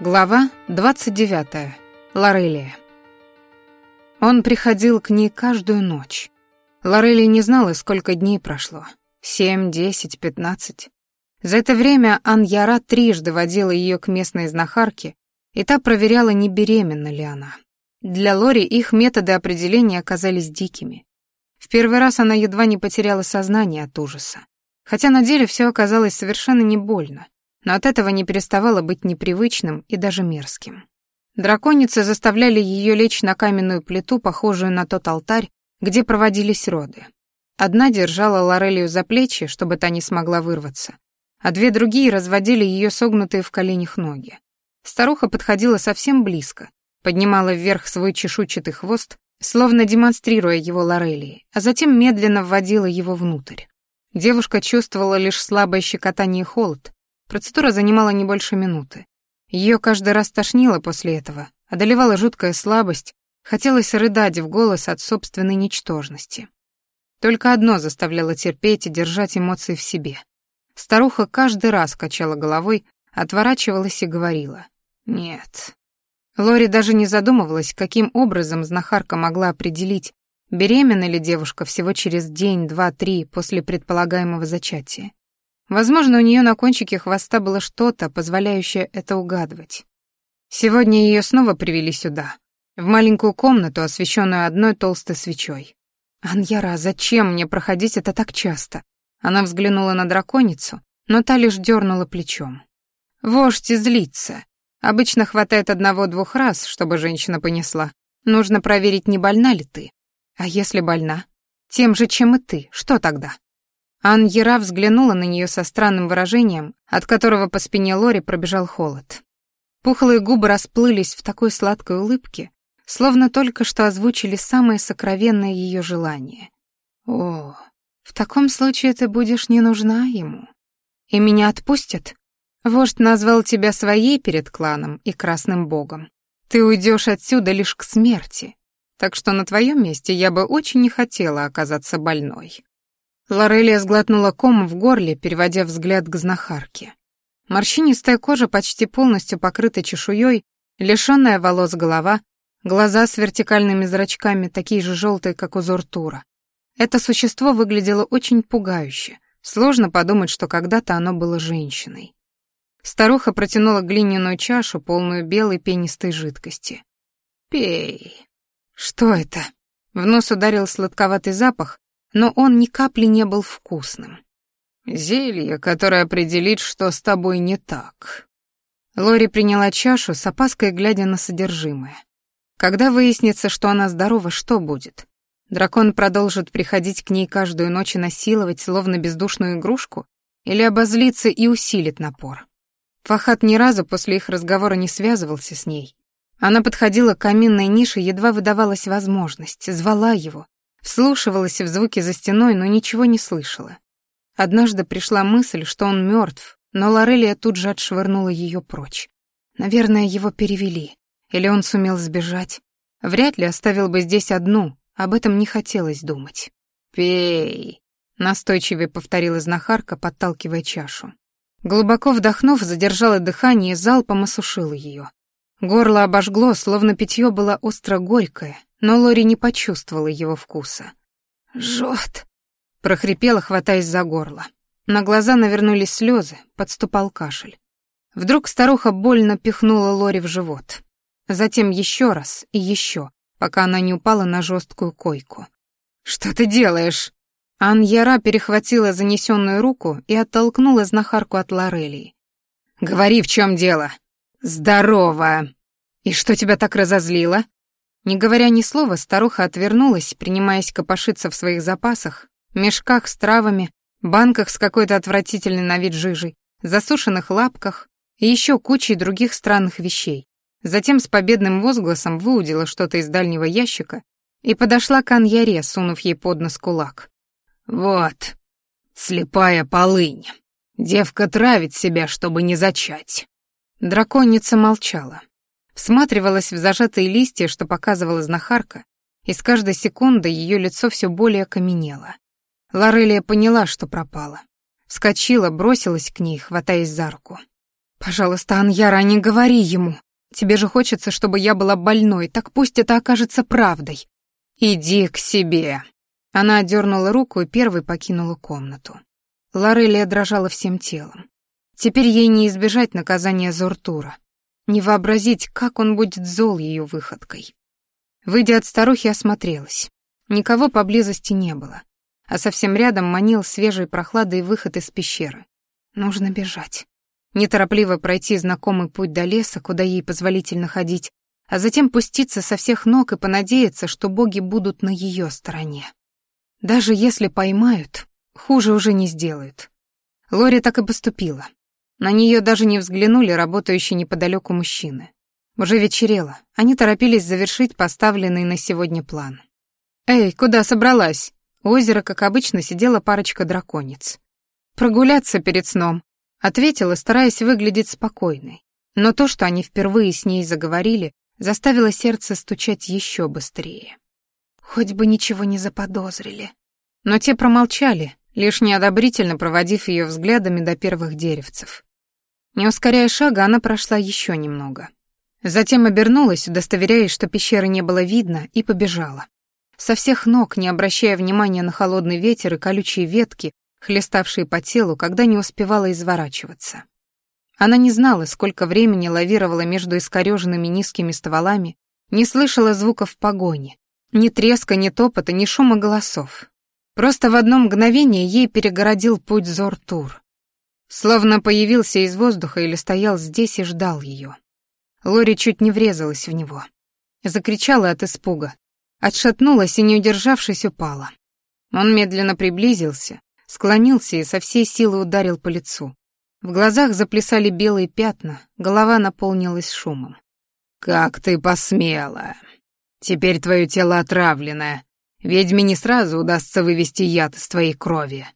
Глава 29. Лорелия. Он приходил к ней каждую ночь. Лорелия не знала, сколько дней прошло. Семь, десять, пятнадцать. За это время Аньяра трижды водила ее к местной знахарке, и та проверяла, не беременна ли она. Для Лори их методы определения оказались дикими. В первый раз она едва не потеряла сознание от ужаса. Хотя на деле все оказалось совершенно не больно но от этого не переставало быть непривычным и даже мерзким. Драконицы заставляли ее лечь на каменную плиту, похожую на тот алтарь, где проводились роды. Одна держала Лорелию за плечи, чтобы та не смогла вырваться, а две другие разводили ее согнутые в коленях ноги. Старуха подходила совсем близко, поднимала вверх свой чешуйчатый хвост, словно демонстрируя его Лорелии, а затем медленно вводила его внутрь. Девушка чувствовала лишь слабое щекотание и холод, Процедура занимала не больше минуты. Ее каждый раз тошнило после этого, одолевала жуткая слабость, хотелось рыдать в голос от собственной ничтожности. Только одно заставляло терпеть и держать эмоции в себе. Старуха каждый раз качала головой, отворачивалась и говорила «нет». Лори даже не задумывалась, каким образом знахарка могла определить, беременна ли девушка всего через день, два, три после предполагаемого зачатия. Возможно, у нее на кончике хвоста было что-то, позволяющее это угадывать. Сегодня ее снова привели сюда, в маленькую комнату, освещенную одной толстой свечой. «Аньяра, зачем мне проходить это так часто?» Она взглянула на драконицу, но та лишь дернула плечом. «Вождь злится. Обычно хватает одного-двух раз, чтобы женщина понесла. Нужно проверить, не больна ли ты. А если больна? Тем же, чем и ты, что тогда?» Аньера взглянула на нее со странным выражением, от которого по спине Лори пробежал холод. Пухлые губы расплылись в такой сладкой улыбке, словно только что озвучили самое сокровенное ее желание. «О, в таком случае ты будешь не нужна ему. И меня отпустят? Вождь назвал тебя своей перед кланом и красным богом. Ты уйдешь отсюда лишь к смерти, так что на твоем месте я бы очень не хотела оказаться больной». Лорелия сглотнула ком в горле, переводя взгляд к знахарке. Морщинистая кожа почти полностью покрыта чешуей, лишённая волос голова, глаза с вертикальными зрачками, такие же желтые, как узор тура. Это существо выглядело очень пугающе. Сложно подумать, что когда-то оно было женщиной. Старуха протянула глиняную чашу, полную белой пенистой жидкости. «Пей». «Что это?» В нос ударил сладковатый запах, но он ни капли не был вкусным. «Зелье, которое определит, что с тобой не так». Лори приняла чашу с опаской, глядя на содержимое. Когда выяснится, что она здорова, что будет? Дракон продолжит приходить к ней каждую ночь и насиловать, словно бездушную игрушку? Или обозлится и усилит напор? Фахат ни разу после их разговора не связывался с ней. Она подходила к каминной нише, едва выдавалась возможность, звала его, Вслушивалась в звуки за стеной, но ничего не слышала. Однажды пришла мысль, что он мертв, но Лорелия тут же отшвырнула ее прочь. Наверное, его перевели. Или он сумел сбежать. Вряд ли оставил бы здесь одну, об этом не хотелось думать. «Пей», — настойчивее повторила знахарка, подталкивая чашу. Глубоко вдохнув, задержала дыхание и залпом осушила ее. Горло обожгло, словно питье было остро-горькое, но Лори не почувствовала его вкуса. «Жжет!» — прохрипела, хватаясь за горло. На глаза навернулись слезы, подступал кашель. Вдруг старуха больно пихнула Лори в живот. Затем еще раз и еще, пока она не упала на жесткую койку. «Что ты делаешь?» Аньяра перехватила занесенную руку и оттолкнула знахарку от Лорелии. «Говори, в чем дело?» «Здорово!» «И что тебя так разозлило?» Не говоря ни слова, старуха отвернулась, принимаясь копошиться в своих запасах, мешках с травами, банках с какой-то отвратительной на вид жижей, засушенных лапках и еще кучей других странных вещей. Затем с победным возгласом выудила что-то из дальнего ящика и подошла к Аньяре, сунув ей под нос кулак. «Вот, слепая полынь. Девка травит себя, чтобы не зачать». Драконица молчала. Всматривалась в зажатые листья, что показывала знахарка, и с каждой секундой ее лицо все более каменело. Лорелия поняла, что пропала. Вскочила, бросилась к ней, хватаясь за руку. «Пожалуйста, Аньяра, не говори ему. Тебе же хочется, чтобы я была больной, так пусть это окажется правдой». «Иди к себе». Она отдернула руку и первой покинула комнату. Лорелия дрожала всем телом. Теперь ей не избежать наказания Зортура. Не вообразить, как он будет зол ее выходкой. Выйдя от старухи, осмотрелась. Никого поблизости не было, а совсем рядом манил свежей прохладой выход из пещеры. Нужно бежать. Неторопливо пройти знакомый путь до леса, куда ей позволительно ходить, а затем пуститься со всех ног и понадеяться, что боги будут на ее стороне. Даже если поймают, хуже уже не сделают. Лори так и поступила. На нее даже не взглянули работающие неподалеку мужчины. Уже вечерело, они торопились завершить поставленный на сегодня план. «Эй, куда собралась?» У озера, как обычно, сидела парочка драконец. «Прогуляться перед сном», — ответила, стараясь выглядеть спокойной. Но то, что они впервые с ней заговорили, заставило сердце стучать еще быстрее. Хоть бы ничего не заподозрили. Но те промолчали, лишь неодобрительно проводив ее взглядами до первых деревцев. Не ускоряя шага, она прошла еще немного. Затем обернулась, удостоверяясь, что пещеры не было видно, и побежала. Со всех ног, не обращая внимания на холодный ветер и колючие ветки, хлеставшие по телу, когда не успевала изворачиваться. Она не знала, сколько времени лавировала между искорёженными низкими стволами, не слышала звуков погони, ни треска, ни топота, ни шума голосов. Просто в одно мгновение ей перегородил путь Зортур. Словно появился из воздуха или стоял здесь и ждал ее. Лори чуть не врезалась в него. Закричала от испуга. Отшатнулась и, не удержавшись, упала. Он медленно приблизился, склонился и со всей силы ударил по лицу. В глазах заплясали белые пятна, голова наполнилась шумом. «Как ты посмела! Теперь твое тело отравленное. Ведьме не сразу удастся вывести яд из твоей крови».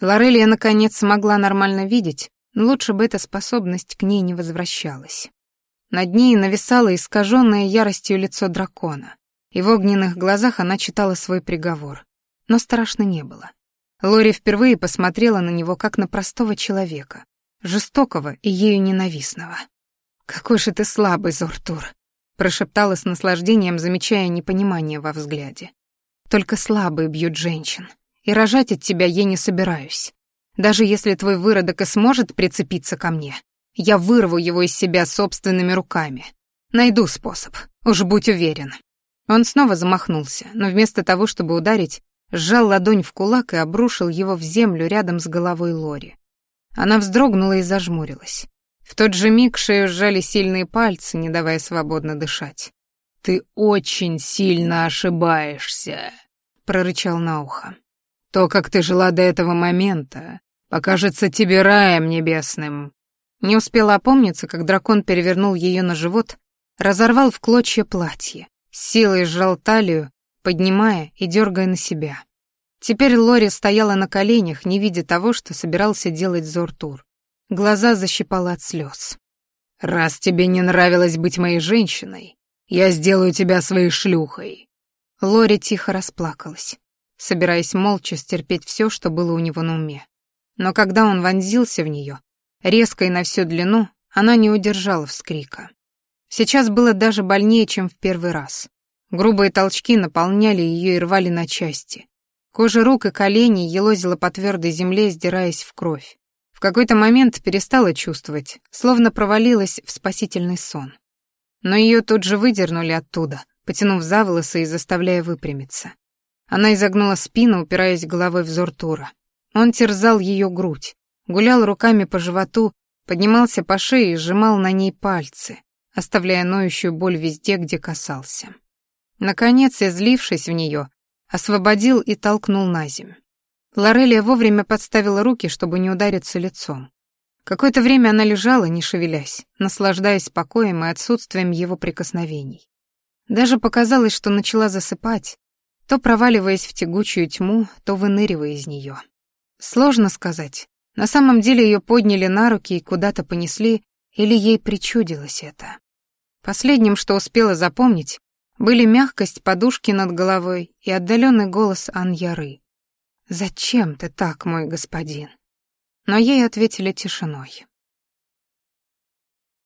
Лорелия, наконец, смогла нормально видеть, но лучше бы эта способность к ней не возвращалась. Над ней нависало искаженное яростью лицо дракона, и в огненных глазах она читала свой приговор. Но страшно не было. Лори впервые посмотрела на него как на простого человека, жестокого и ею ненавистного. «Какой же ты слабый, Зортур!» — прошептала с наслаждением, замечая непонимание во взгляде. «Только слабые бьют женщин, и рожать от тебя я не собираюсь. Даже если твой выродок и сможет прицепиться ко мне, я вырву его из себя собственными руками. Найду способ, уж будь уверен». Он снова замахнулся, но вместо того, чтобы ударить, сжал ладонь в кулак и обрушил его в землю рядом с головой Лори. Она вздрогнула и зажмурилась. В тот же миг шею сжали сильные пальцы, не давая свободно дышать. «Ты очень сильно ошибаешься», — прорычал на ухо. «То, как ты жила до этого момента, покажется тебе раем небесным. Не успела опомниться, как дракон перевернул ее на живот, разорвал в клочья платье, силой сжал талию, поднимая и дергая на себя. Теперь Лори стояла на коленях, не видя того, что собирался делать Зортур. Глаза защипала от слез. «Раз тебе не нравилось быть моей женщиной, я сделаю тебя своей шлюхой». Лори тихо расплакалась, собираясь молча стерпеть все, что было у него на уме. Но когда он вонзился в нее, Резко и на всю длину она не удержала вскрика. Сейчас было даже больнее, чем в первый раз. Грубые толчки наполняли ее и рвали на части. Кожа рук и коленей елозила по твердой земле, сдираясь в кровь. В какой-то момент перестала чувствовать, словно провалилась в спасительный сон. Но ее тут же выдернули оттуда, потянув за волосы и заставляя выпрямиться. Она изогнула спину, упираясь головой в взор Тура. Он терзал ее грудь, гулял руками по животу, поднимался по шее и сжимал на ней пальцы, оставляя ноющую боль везде, где касался. Наконец, излившись в нее, освободил и толкнул на земь. Лорелия вовремя подставила руки, чтобы не удариться лицом. Какое-то время она лежала, не шевелясь, наслаждаясь покоем и отсутствием его прикосновений. Даже показалось, что начала засыпать, то проваливаясь в тягучую тьму, то выныривая из нее. Сложно сказать, на самом деле ее подняли на руки и куда-то понесли, или ей причудилось это. Последним, что успела запомнить, были мягкость подушки над головой и отдаленный голос Аньяры. «Зачем ты так, мой господин?» Но ей ответили тишиной.